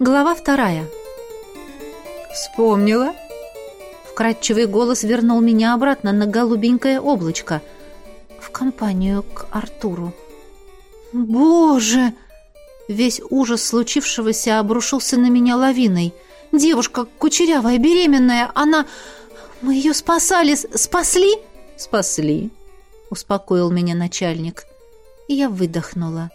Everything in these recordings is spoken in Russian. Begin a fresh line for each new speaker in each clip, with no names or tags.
Глава вторая.
«Вспомнила?»
Вкрадчивый голос вернул меня обратно на голубенькое облачко. В компанию к Артуру. «Боже!» Весь ужас случившегося обрушился на меня лавиной. «Девушка кучерявая, беременная, она... Мы ее спасали, спасли?»
«Спасли», — успокоил меня начальник.
И я выдохнула.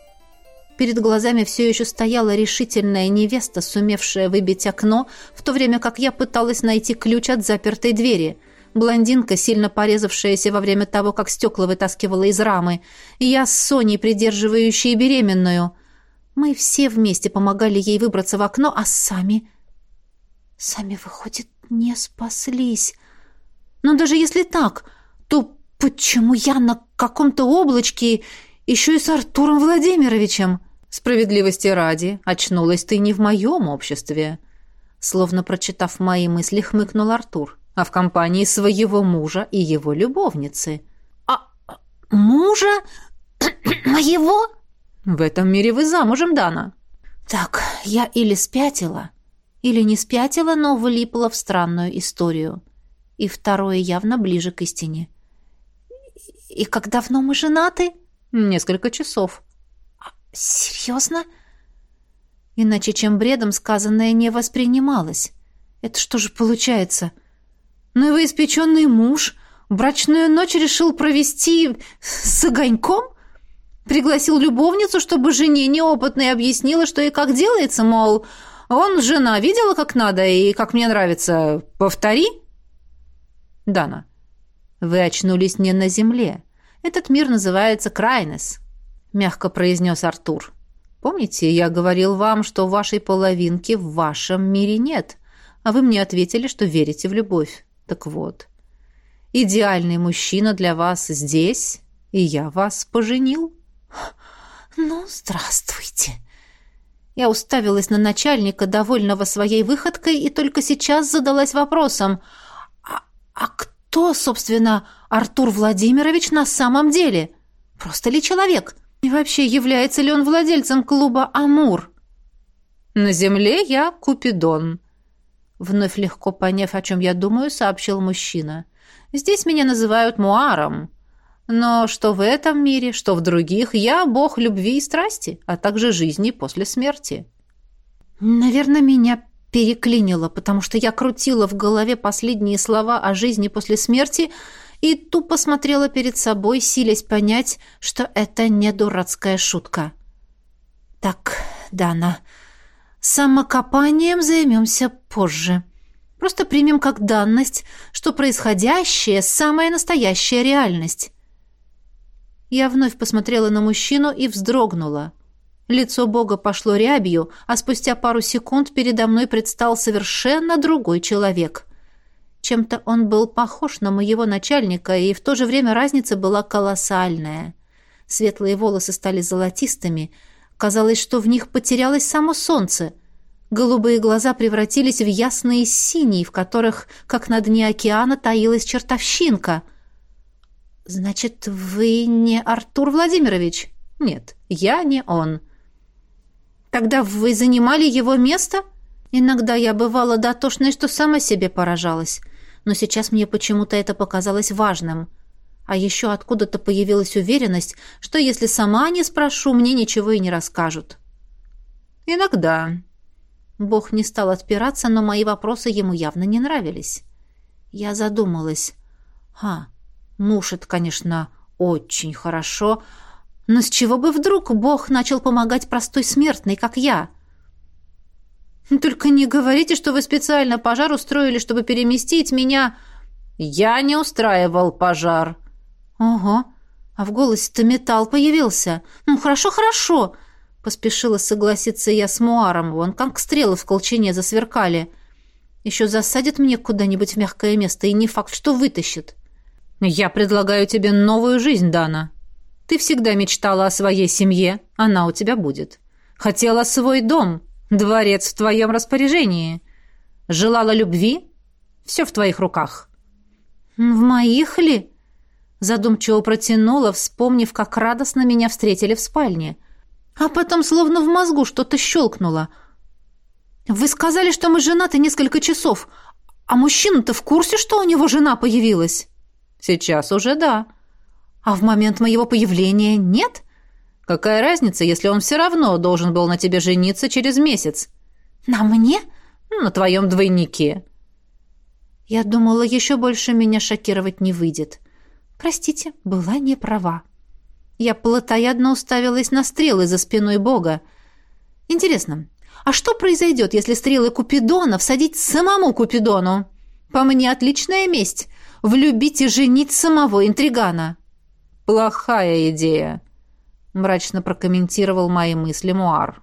Перед глазами все еще стояла решительная невеста, сумевшая выбить окно, в то время как я пыталась найти ключ от запертой двери. Блондинка, сильно порезавшаяся во время того, как стекла вытаскивала из рамы. Я с Соней, придерживающей беременную. Мы все вместе помогали ей выбраться в окно, а сами... Сами, выходит, не спаслись. Но даже если так, то почему я на каком-то облачке еще и с Артуром Владимировичем?
Справедливости ради, очнулась ты не в моем обществе. Словно прочитав мои мысли, хмыкнул Артур, а в компании своего мужа и его любовницы.
А мужа? Моего?
В этом мире вы замужем, Дана.
Так, я или спятила, или не спятила, но влипла в странную историю. И второе явно ближе к истине. И как давно мы женаты?
Несколько часов.
«Серьезно?» Иначе чем бредом сказанное не воспринималось. Это что же получается? Новоиспеченный муж брачную ночь решил провести с огоньком? Пригласил любовницу, чтобы жене неопытной объяснила, что и как делается, мол, он, жена, видела, как надо и как мне нравится. Повтори.
Дана, вы очнулись не на земле. Этот мир называется Крайнес. — мягко произнес Артур. «Помните, я говорил вам, что вашей половинки в вашем мире нет, а вы мне ответили, что верите в любовь. Так вот, идеальный мужчина для вас здесь, и я вас поженил».
«Ну, здравствуйте!» Я уставилась на начальника, довольного своей выходкой, и только сейчас задалась вопросом, «А, а кто, собственно, Артур Владимирович на самом деле? Просто ли человек?» И вообще, является ли он владельцем клуба «Амур»?
«На земле я Купидон», —
вновь легко поняв, о чем я думаю, сообщил мужчина. «Здесь меня называют Муаром. Но что в этом мире, что в других, я бог любви и страсти, а также жизни после смерти». «Наверное, меня переклинило, потому что я крутила в голове последние слова о жизни после смерти, — и тупо смотрела перед собой, силясь понять, что это не дурацкая шутка. «Так, Дана, самокопанием займемся позже. Просто примем как данность, что происходящее — самая настоящая реальность». Я вновь посмотрела на мужчину и вздрогнула. Лицо Бога пошло рябью, а спустя пару секунд передо мной предстал совершенно другой человек — чем-то он был похож на моего начальника, и в то же время разница была колоссальная. Светлые волосы стали золотистыми. Казалось, что в них потерялось само солнце. Голубые глаза превратились в ясные синие, в которых, как на дне океана, таилась чертовщинка. «Значит, вы не Артур Владимирович?»
«Нет, я не он».
«Тогда вы занимали его место?» Иногда я бывала дотошной, что сама себе поражалась. Но сейчас мне почему-то это показалось важным. А еще откуда-то появилась уверенность, что если сама не спрошу, мне ничего и не расскажут.
Иногда.
Бог не стал отпираться, но мои вопросы ему явно не нравились. Я задумалась. А, муж это, конечно, очень хорошо, но с чего бы вдруг Бог начал помогать простой смертной, как я?» Только не говорите, что вы специально пожар устроили, чтобы переместить меня.
Я не устраивал пожар.
Ого. А в голосе-то металл появился. Ну, хорошо, хорошо. Поспешила согласиться я с Муаром. Вон как стрелы в колчине засверкали. Еще засадит мне куда-нибудь в мягкое место, и не факт, что вытащит.
Я предлагаю тебе новую жизнь, Дана. Ты всегда мечтала о своей семье, она у тебя будет. Хотела свой дом, Дворец в твоем распоряжении. Желала любви? Все в твоих руках».
«В моих ли?» Задумчиво протянула, вспомнив, как радостно меня встретили в спальне. А потом словно в мозгу что-то щелкнуло. Вы сказали, что мы женаты несколько часов, а мужчина-то в курсе, что у него жена появилась?
Сейчас уже да.
А в момент моего появления нет?
Какая разница, если он все равно должен был на тебе жениться через месяц?
На мне?
На твоем двойнике.
Я думала, еще больше меня шокировать не выйдет. Простите, была не права. Я плотоядно уставилась на стрелы за спиной Бога. Интересно, а что произойдет, если стрелы Купидона всадить самому Купидону? По мне отличная месть — влюбить и женить самого интригана.
Плохая идея, — мрачно прокомментировал мои мысли Муар.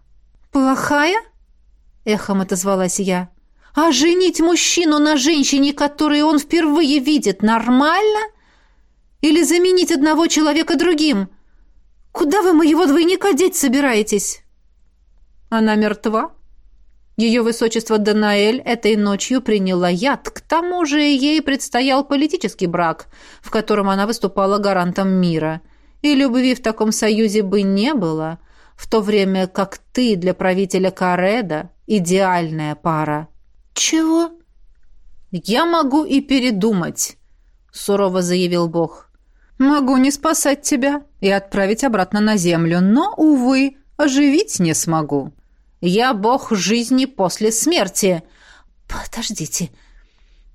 Плохая? — эхом отозвалась я. А женить мужчину на женщине, которую он впервые видит, нормально? Или заменить одного человека другим? Куда вы моего двойника деть собираетесь?
Она мертва. Ее высочество Данаэль этой ночью приняла яд. К тому же ей предстоял политический брак, в котором она выступала гарантом мира. И любви в таком союзе бы не было, в то время как ты для правителя Кареда идеальная пара.
«Чего?»
«Я могу и передумать», — сурово заявил Бог. «Могу не спасать тебя и отправить обратно на землю, но, увы, оживить не смогу. Я Бог жизни после смерти».
«Подождите,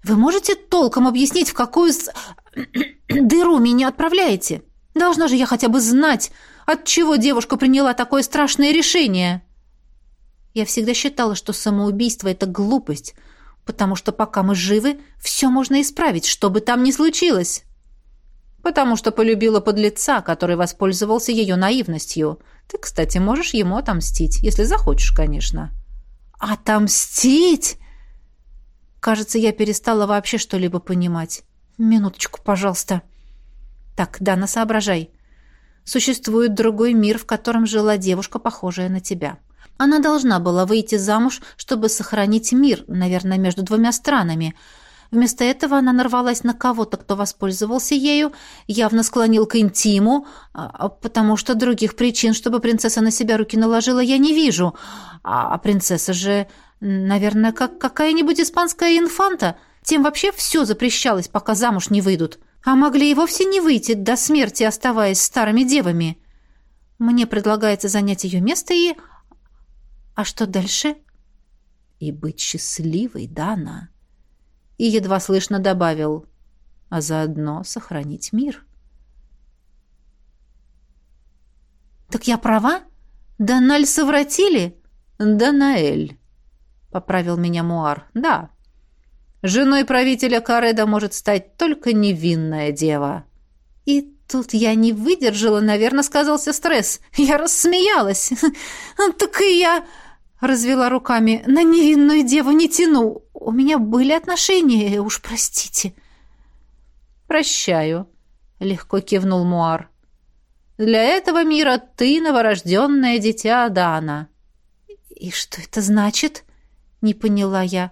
вы можете толком объяснить, в какую дыру меня отправляете? Должна же я хотя бы знать, от чего девушка приняла такое страшное решение». Я всегда считала, что самоубийство — это глупость, потому что пока мы живы, все можно исправить, что бы там ни случилось.
Потому что полюбила подлеца, который воспользовался ее наивностью. Ты, кстати, можешь ему отомстить, если захочешь, конечно.
Отомстить? Кажется, я перестала вообще что-либо понимать. Минуточку, пожалуйста. Так, Дана, соображай. Существует другой мир, в котором жила девушка, похожая на тебя. — она должна была выйти замуж, чтобы сохранить мир, наверное, между двумя странами. Вместо этого она нарвалась на кого-то, кто воспользовался ею, явно склонил к интиму, а, а, потому что других причин, чтобы принцесса на себя руки наложила, я не вижу. А, а принцесса же, наверное, как какая-нибудь испанская инфанта. Тем вообще все запрещалось, пока замуж не выйдут. А могли и вовсе не выйти до смерти, оставаясь старыми девами. Мне предлагается занять ее место и а что дальше?
И быть счастливой, Дана. И едва слышно добавил, а заодно сохранить мир.
Так я права? Даналь совратили?
Данаэль, поправил меня Муар. Да. Женой правителя Кареда может стать только невинная дева.
И Тут я не выдержала, наверное, сказался стресс. Я рассмеялась. Так и я развела руками. На невинную деву не тяну. У меня были отношения, уж простите.
Прощаю, легко кивнул Муар. Для этого мира ты новорожденное дитя Дана.
И что это значит? Не поняла я.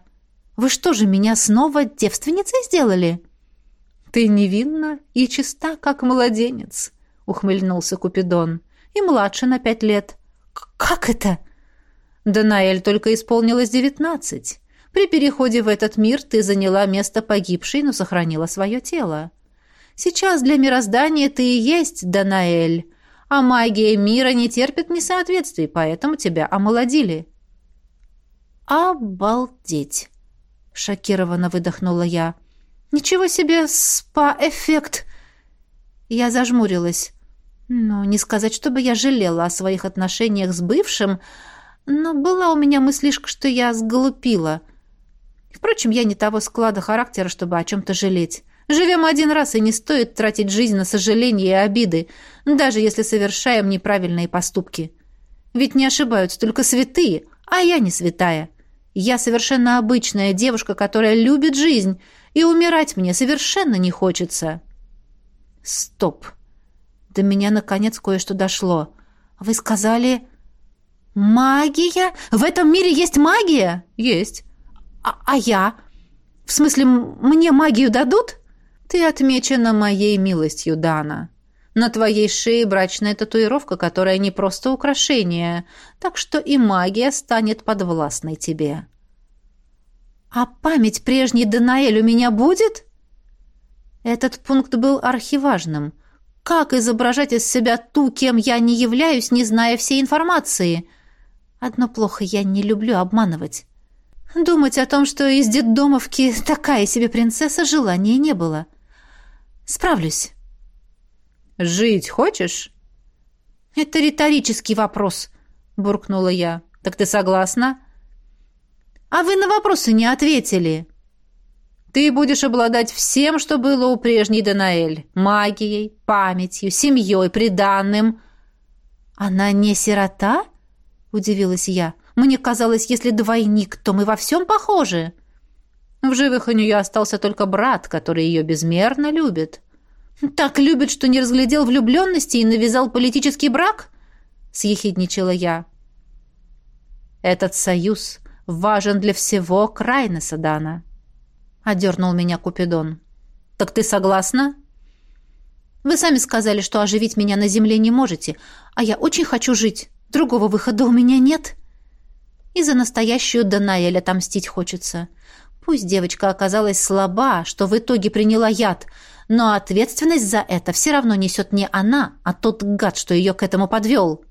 Вы что же меня снова девственницей сделали?
«Ты невинна и чиста, как младенец», — ухмыльнулся Купидон. «И младше на пять лет».
«Как это?»
«Данаэль только исполнилось девятнадцать. При переходе в этот мир ты заняла место погибшей, но сохранила свое тело. Сейчас для мироздания ты и есть Данаэль, а магия мира не терпит несоответствий, поэтому тебя омолодили».
«Обалдеть!» — шокированно выдохнула я. Ничего себе спа-эффект. Я зажмурилась. Ну, не сказать, чтобы я жалела о своих отношениях с бывшим, но была у меня мыслишка, что я сглупила. Впрочем, я не того склада характера, чтобы о чем-то жалеть. Живем один раз, и не стоит тратить жизнь на сожаления и обиды, даже если совершаем неправильные поступки. Ведь не ошибаются только святые, а я не святая. Я совершенно обычная девушка, которая любит жизнь, и умирать мне совершенно не хочется. Стоп. До меня наконец кое-что дошло. Вы сказали магия? В этом мире есть магия?
Есть.
А, а я? В смысле, мне магию дадут?
Ты отмечена моей милостью, Дана.
На твоей шее брачная татуировка, которая не просто украшение, так что и магия станет подвластной тебе. А память прежней Данаэль у меня будет? Этот пункт был архиважным. Как изображать из себя ту, кем я не являюсь, не зная всей информации? Одно плохо, я не люблю обманывать. Думать о том, что из детдомовки такая себе принцесса, желания не было. Справлюсь.
«Жить хочешь?»
«Это риторический вопрос», — буркнула я. «Так ты согласна?» «А вы на вопросы не ответили».
«Ты будешь обладать всем, что было у прежней Данаэль. Магией, памятью, семьей, приданным».
«Она не сирота?» — удивилась я. «Мне казалось, если двойник, то мы во всем похожи».
В живых у нее остался только брат, который ее безмерно любит.
«Так любит, что не разглядел влюбленности и навязал политический брак?» — съехидничала я.
«Этот союз важен для всего Крайнеса, Дана», — одернул меня Купидон. «Так ты согласна?»
«Вы сами сказали, что оживить меня на земле не можете, а я очень хочу жить. Другого выхода у меня нет. И за настоящую Данаэль отомстить хочется. Пусть девочка оказалась слаба, что в итоге приняла яд, — но ответственность за это все равно несет не она, а тот гад, что ее к этому подвел».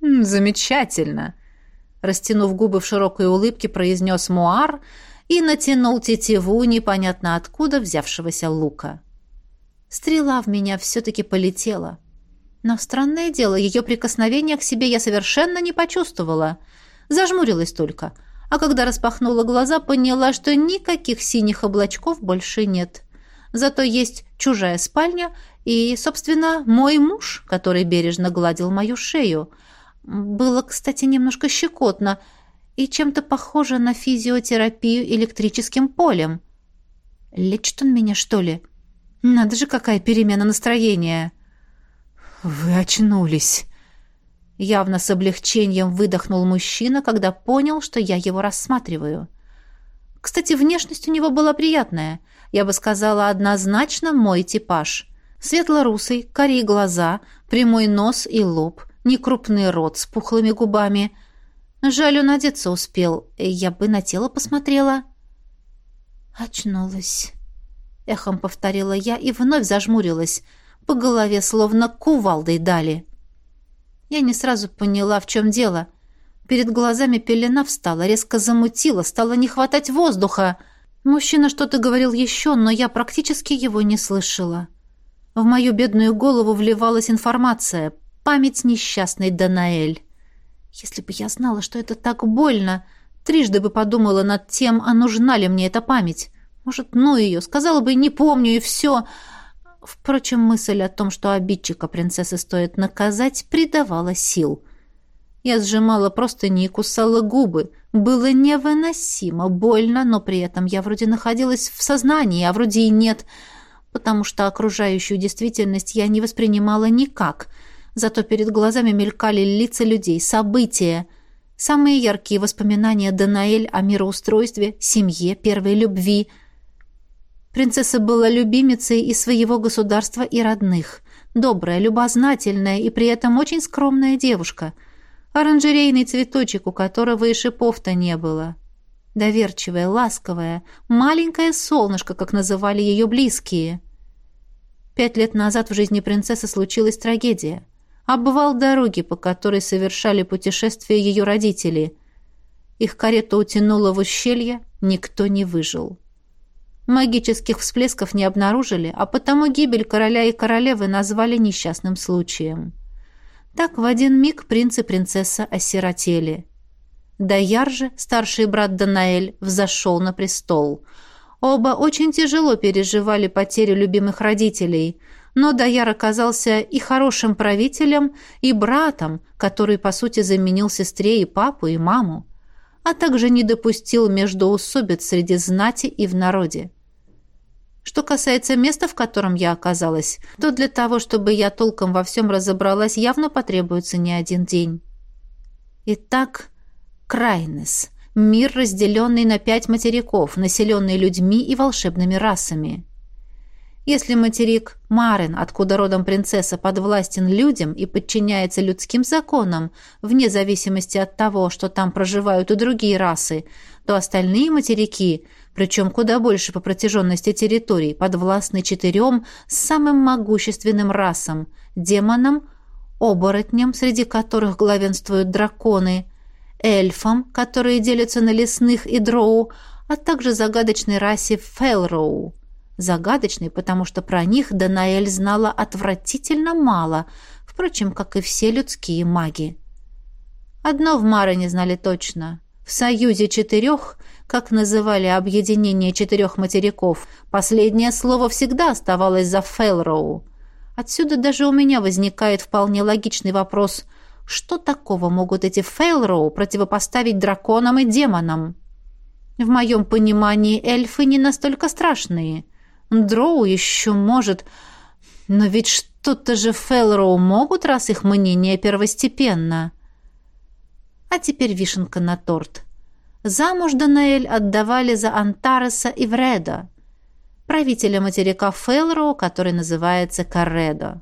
«Замечательно!» Растянув губы в широкой улыбке, произнес Муар и натянул тетиву непонятно откуда взявшегося лука.
Стрела в меня все-таки полетела. Но странное дело, ее прикосновение к себе я совершенно не почувствовала. Зажмурилась только. А когда распахнула глаза, поняла, что никаких синих облачков больше нет. Зато есть чужая спальня и, собственно, мой муж, который бережно гладил мою шею. Было, кстати, немножко щекотно и чем-то похоже на физиотерапию электрическим полем. Лечит он меня, что ли? Надо же, какая перемена настроения.
Вы очнулись.
Явно с облегчением выдохнул мужчина, когда понял, что я его рассматриваю. Кстати, внешность у него была приятная — я бы сказала, однозначно мой типаж. Светло-русый, карие глаза, прямой нос и лоб, некрупный рот с пухлыми губами. Жаль, он одеться успел. Я бы на тело посмотрела. Очнулась. Эхом повторила я и вновь зажмурилась. По голове словно кувалдой дали. Я не сразу поняла, в чем дело. Перед глазами пелена встала, резко замутила, стало не хватать воздуха — Мужчина что-то говорил еще, но я практически его не слышала. В мою бедную голову вливалась информация. Память несчастной Данаэль. Если бы я знала, что это так больно, трижды бы подумала над тем, а нужна ли мне эта память. Может, ну ее, сказала бы «не помню» и все. Впрочем, мысль о том, что обидчика принцессы стоит наказать, придавала сил. Я сжимала простыни и кусала губы. Было невыносимо, больно, но при этом я вроде находилась в сознании, а вроде и нет, потому что окружающую действительность я не воспринимала никак. Зато перед глазами мелькали лица людей, события. Самые яркие воспоминания Данаэль о мироустройстве, семье, первой любви. Принцесса была любимицей и своего государства, и родных. Добрая, любознательная и при этом очень скромная девушка — Оранжерейный цветочек, у которого и шипов-то не было. Доверчивая, ласковая, маленькое солнышко, как называли ее близкие. Пять лет назад в жизни принцессы случилась трагедия. Обвал дороги, по которой совершали путешествие ее родители. Их карета утянула в ущелье, никто не выжил. Магических всплесков не обнаружили, а потому гибель короля и королевы назвали несчастным случаем. Так в один миг принц и принцесса осиротели. Даяр же, старший брат Данаэль, взошел на престол. Оба очень тяжело переживали потерю любимых родителей, но Даяр оказался и хорошим правителем, и братом, который, по сути, заменил сестре и папу, и маму, а также не допустил междоусобиц среди знати и в народе. Что касается места, в котором я оказалась, то для того, чтобы я толком во всем разобралась, явно потребуется не один день. Итак, Крайнес. Мир, разделенный на пять материков, населенный людьми и волшебными расами. Если материк Марин, откуда родом принцесса, подвластен людям и подчиняется людским законам, вне зависимости от того, что там проживают и другие расы, то остальные материки, причем куда больше по протяженности территорий, подвластны четырем самым могущественным расам – демонам, оборотням, среди которых главенствуют драконы, эльфам, которые делятся на лесных и дроу, а также загадочной расе Фелроу – Загадочный, потому что про них Данаэль знала отвратительно мало, впрочем, как и все людские маги. Одно в Маре не знали точно. В «Союзе четырех», как называли объединение четырех материков, последнее слово всегда оставалось за Фелроу. Отсюда даже у меня возникает вполне логичный вопрос, что такого могут эти Фейлроу противопоставить драконам и демонам? В моем понимании эльфы не настолько страшные – Дроу еще может... Но ведь что-то же Фелроу могут, раз их мнение первостепенно. А теперь вишенка на торт. Замуж Данаэль отдавали за Антареса и Вреда, правителя материка Фелроу, который называется Карредо.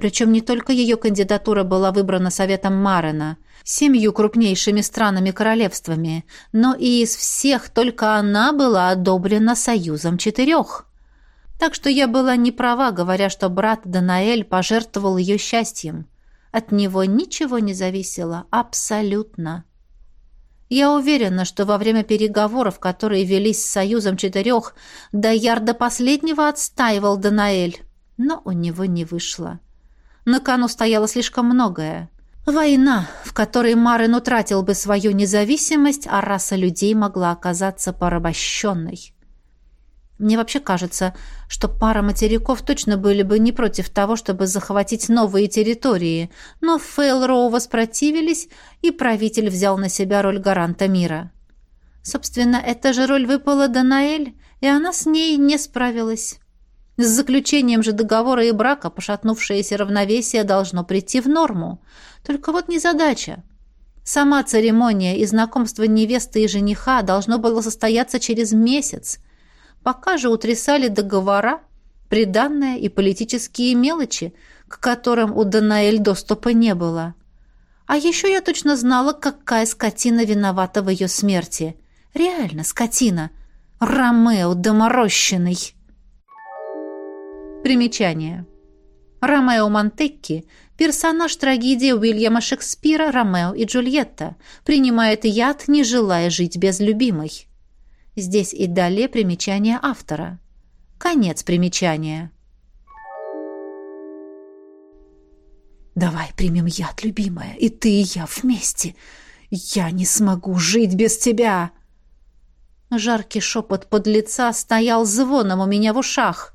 Причем не только ее кандидатура была выбрана Советом Марена, семью крупнейшими странами-королевствами, но и из всех только она была одобрена Союзом Четырех. Так что я была не права, говоря, что брат Данаэль пожертвовал ее счастьем. От него ничего не зависело, абсолютно. Я уверена, что во время переговоров, которые велись с Союзом Четырех, Даяр до последнего отстаивал Данаэль, но у него не вышло. На кону стояло слишком многое. Война, в которой Марин утратил бы свою независимость, а раса людей могла оказаться порабощенной. Мне вообще кажется, что пара материков точно были бы не против того, чтобы захватить новые территории, но Фейлроу воспротивились, и правитель взял на себя роль гаранта мира. Собственно, эта же роль выпала Данаэль, и она с ней не справилась. С заключением же договора и брака пошатнувшееся равновесие должно прийти в норму. Только вот незадача. Сама церемония и знакомство невесты и жениха должно было состояться через месяц – Пока же утрясали договора, приданное и политические мелочи, к которым у Данаэль доступа не было. А еще я точно знала, какая скотина виновата в ее смерти. Реально скотина. Ромео доморощенный. Примечание. Ромео Монтекки – персонаж трагедии Уильяма Шекспира «Ромео и Джульетта», принимает яд, не желая жить без любимой. Здесь и далее примечание автора. Конец примечания. «Давай примем яд, любимая, и ты, и я вместе. Я не смогу жить без тебя!» Жаркий шепот под лица стоял звоном у меня в ушах.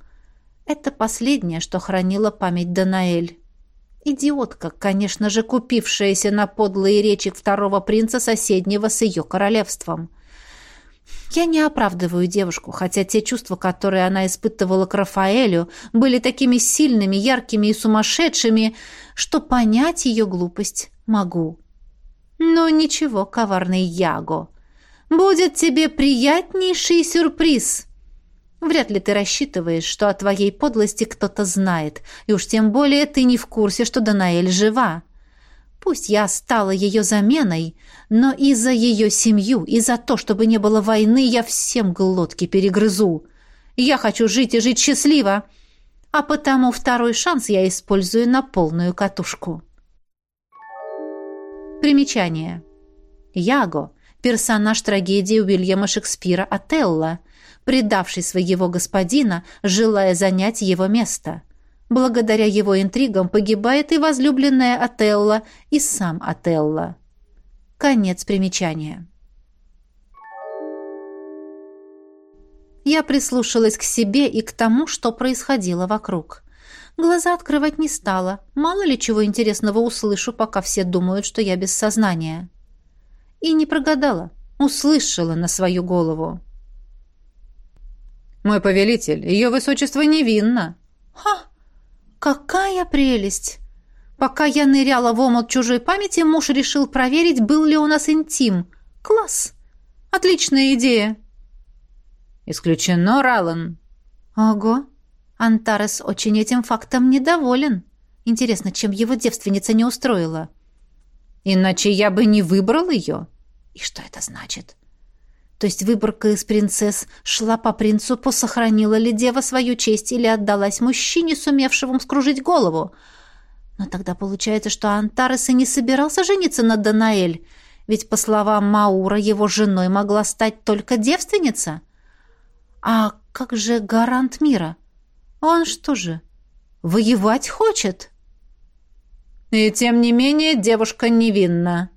Это последнее, что хранила память Данаэль. Идиотка, конечно же, купившаяся на подлые речи второго принца соседнего с ее королевством. Я не оправдываю девушку, хотя те чувства, которые она испытывала к Рафаэлю, были такими сильными, яркими и сумасшедшими, что понять ее глупость могу. Но ничего, коварный Яго. Будет тебе приятнейший сюрприз. Вряд ли ты рассчитываешь, что о твоей подлости кто-то знает, и уж тем более ты не в курсе, что Данаэль жива. Пусть я стала ее заменой, но и за ее семью, и за то, чтобы не было войны, я всем глотки перегрызу. Я хочу жить и жить счастливо, а потому второй шанс я использую на полную катушку. Примечание. Яго – персонаж трагедии Уильяма Шекспира «Отелло», предавший своего господина, желая занять его место – Благодаря его интригам погибает и возлюбленная Отелла, и сам Отелло. Конец примечания. Я прислушалась к себе и к тому, что происходило вокруг. Глаза открывать не стала. Мало ли чего интересного услышу, пока все думают, что я без сознания. И не прогадала. Услышала на свою голову.
«Мой повелитель, ее высочество невинно».
«Ха! Какая прелесть! Пока я ныряла в омут чужой памяти, муж решил проверить, был ли у нас интим. Класс! Отличная идея!
Исключено, Ралан.
Ого! Антарес очень этим фактом недоволен. Интересно, чем его девственница не устроила? Иначе я бы не выбрал ее. И что это значит? То есть выборка из принцесс шла по принципу, сохранила ли дева свою честь или отдалась мужчине, сумевшему скружить голову. Но тогда получается, что Антарес и не собирался жениться на Данаэль, ведь, по словам Маура, его женой могла стать только девственница. А как же гарант мира? Он что же, воевать хочет? И тем не менее девушка невинна,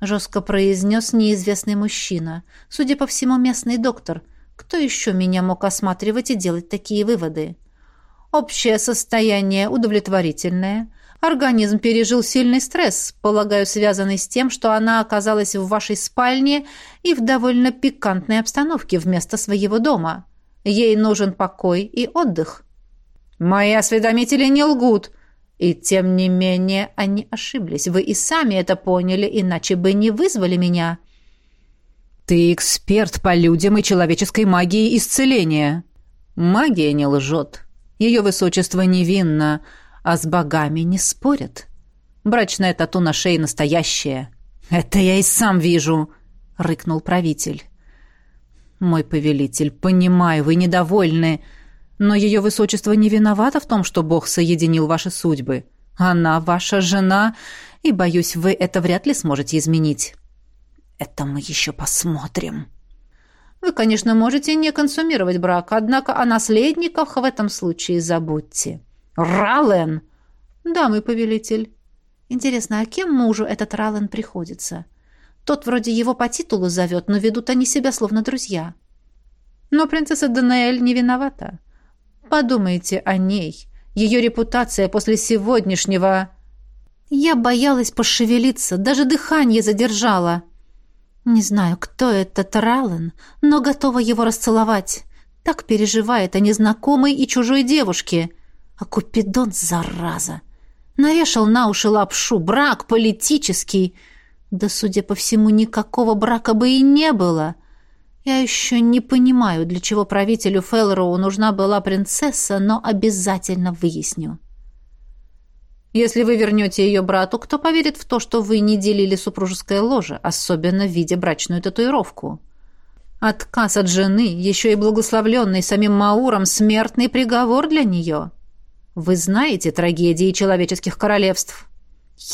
жестко произнес неизвестный мужчина. Судя по всему, местный доктор. Кто еще меня мог осматривать и делать такие выводы? Общее состояние удовлетворительное. Организм пережил сильный стресс, полагаю, связанный с тем, что она оказалась в вашей спальне и в довольно пикантной обстановке вместо своего дома. Ей нужен покой и отдых. Мои осведомители не лгут. И тем не менее они ошиблись. Вы и сами это поняли, иначе бы не вызвали меня.
Ты эксперт по людям и человеческой магии исцеления. Магия не лжет. Ее высочество невинно, а с богами не спорят. Брачная тату на шее настоящая. Это я и сам вижу, рыкнул правитель. Мой повелитель, понимаю, вы недовольны, — но ее высочество не виновато в том, что Бог соединил ваши судьбы. Она ваша жена, и, боюсь, вы это вряд ли сможете изменить. Это мы еще посмотрим.
Вы, конечно, можете не консумировать брак, однако о наследниках в этом случае забудьте. Рален! Да, мой повелитель. Интересно, а кем мужу этот Рален приходится? Тот вроде его по титулу зовет, но ведут они себя словно друзья. Но принцесса Данаэль не виновата. Подумайте о ней. Ее репутация после сегодняшнего... Я боялась пошевелиться, даже дыхание задержала. Не знаю, кто этот Раллен, но готова его расцеловать. Так переживает о незнакомой и чужой девушке. А Купидон, зараза! Навешал на уши лапшу. Брак политический. Да, судя по всему, никакого брака бы и не было. — я еще не понимаю, для чего правителю Фелроу нужна была принцесса, но обязательно выясню. Если вы вернете ее брату, кто поверит в то, что вы не делили супружеское ложе, особенно видя брачную татуировку? Отказ от жены, еще и благословленный самим Мауром, смертный приговор для нее. Вы знаете трагедии человеческих королевств?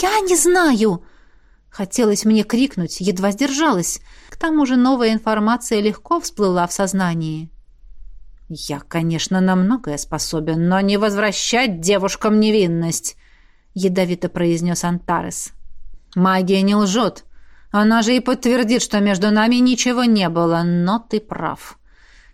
«Я не знаю!» Хотелось мне крикнуть, едва сдержалась. К тому же новая информация легко всплыла в сознании. «Я, конечно, на многое способен, но не возвращать девушкам невинность», — ядовито произнес Антарес. «Магия не лжет. Она же и подтвердит, что между нами ничего не было, но ты прав.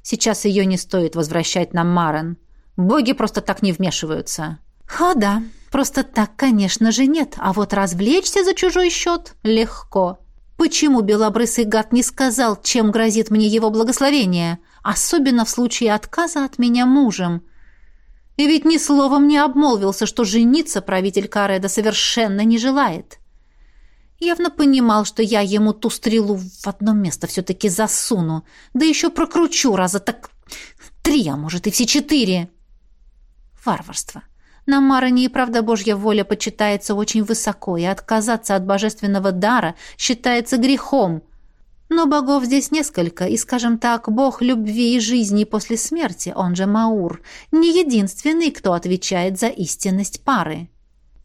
Сейчас ее не стоит возвращать нам Марен. Боги просто так не вмешиваются». «О, да, Просто так, конечно же, нет, а вот развлечься за чужой счет легко. Почему белобрысый гад не сказал, чем грозит мне его благословение, особенно в случае отказа от меня мужем? И ведь ни словом не обмолвился, что жениться правитель Кареда совершенно не желает. Явно понимал, что я ему ту стрелу в одно место все-таки засуну, да еще прокручу раза так три, а может и все четыре. Варварство. На Мароне и правда Божья воля почитается очень высоко, и отказаться от божественного дара считается грехом. Но богов здесь несколько, и, скажем так, бог любви и жизни после смерти, он же Маур, не единственный, кто отвечает за истинность пары.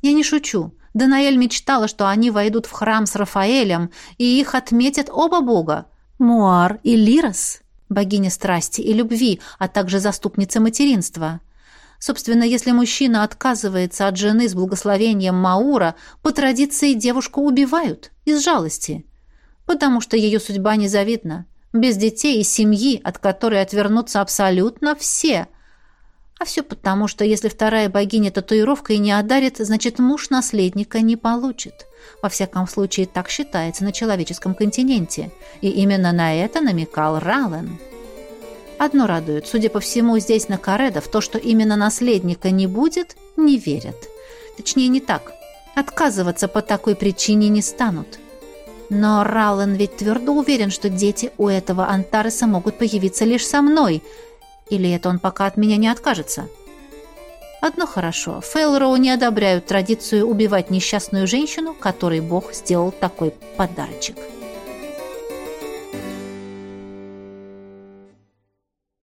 Я не шучу. Данаэль мечтала, что они войдут в храм с Рафаэлем, и их отметят оба бога – Муар и Лирос, богиня страсти и любви, а также заступница материнства – Собственно, если мужчина отказывается от жены с благословением Маура, по традиции девушку убивают из жалости, потому что ее судьба незавидна. Без детей и семьи, от которой отвернутся абсолютно все. А все потому, что если вторая богиня татуировкой не одарит, значит муж наследника не получит. Во всяком случае, так считается на человеческом континенте. И именно на это намекал Рален. Одно радует, судя по всему, здесь на Кареда в то, что именно наследника не будет, не верят. Точнее, не так. Отказываться по такой причине не станут. Но Раллен ведь твердо уверен, что дети у этого Антареса могут появиться лишь со мной. Или это он пока от меня не откажется? Одно хорошо. Фейлроу не одобряют традицию убивать несчастную женщину, которой Бог сделал такой подарочек.